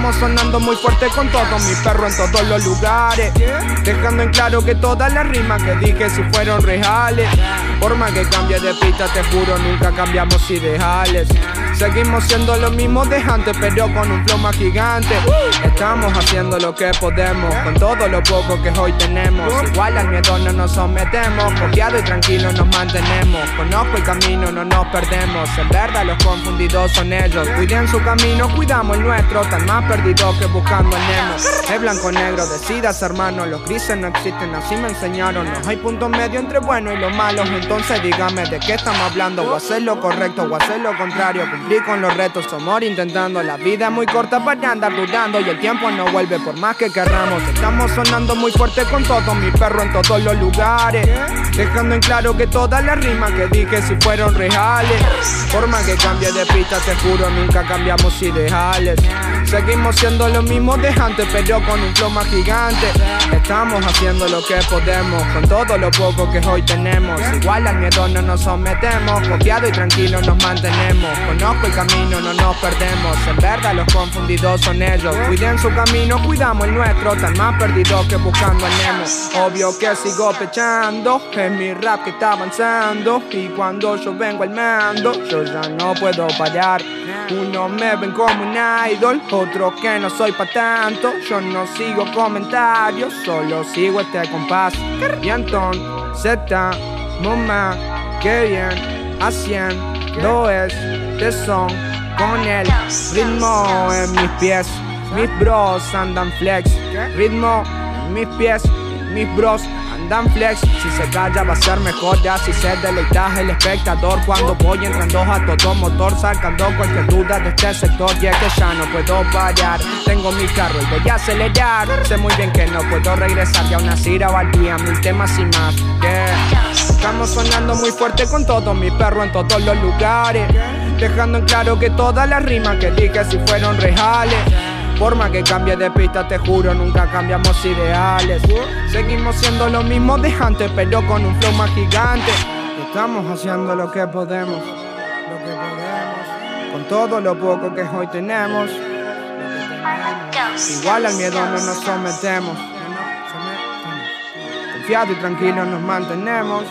Estamos sonando muy fuerte con todos mis perros en todos los lugares. Dejando en claro que todas las rimas que dije si fueron reales. Forma que cambie de pista, te juro, nunca cambiamos ideales. Seguimos siendo lo mismo de antes, pero con un flow más gigante. Estamos haciendo lo que podemos, con todo lo poco que hoy tenemos. Igual al miedo no nos sometemos, confiado y tranquilo nos mantenemos. Conozco el camino, no nos perdemos. En verdad los confundidos son ellos. Cuiden su camino, cuidamos el nuestro. Tan más perdidos que buscando el Nemo. Es blanco negro, decidas hermano. Los grises no existen, así me enseñaron. No hay punto medio entre bueno y lo malo. Entonces dígame de qué estamos hablando. O hacer lo correcto o hacer lo contrario. Cumplir con los retos, amor intentando. La vida es muy corta para andar dudando. Y el tiempo no vuelve por más que querramos. Estamos sonando muy fuerte con todos mis perros en todos los lugares. Dejando en claro que todas las rimas que dije si fueron reales. Forma que cambie de pista, te juro, nunca cambiamos ideales. Seguimos siendo lo mismo de antes, pero con un flow más gigante. Estamos haciendo lo que podemos, con todo lo poco que hoy tenemos. Igual al miedo no nos sometemos, confiado y tranquilo nos mantenemos. Conozco el camino, no nos perdemos. En verdad los confundidos son ellos. Cuiden su camino, cuidamos el nuestro, tan más perdidos que buscando el Nemo. Obvio que sigo pechando, es mi rap que está avanzando. Y cuando yo vengo al mando, yo ya no puedo parar. Unos me ven como un idol, otros que no soy pa' tanto. Yo no sigo comentarios, solo sigo este compás. Y Anton, Z, Moma, que bien, haciendo este son con el ritmo en mis pies. Mis bros andan flex, ritmo en mis pies, mis bros andan flex. Si se calla va a ser mejor, ya si se deleita el espectador. Cuando voy entrando a todo motor, sacando cualquier duda de este sector. Y es que ya no puedo parar, tengo mi carro y voy a acelerar. Sé muy bien que no puedo regresar, ya una cira al mil temas y más. Estamos sonando muy fuerte con todos mis perros en todos los lugares. Dejando en claro que todas las rimas que dije si fueron reales. Forma que cambie de pista, te juro, nunca cambiamos ideales. Seguimos siendo lo mismo de antes, pero con un flow más gigante. Estamos haciendo lo que podemos, lo que podemos, con todo lo poco que hoy tenemos. Igual al miedo no nos sometemos. Confiado y tranquilo nos mantenemos.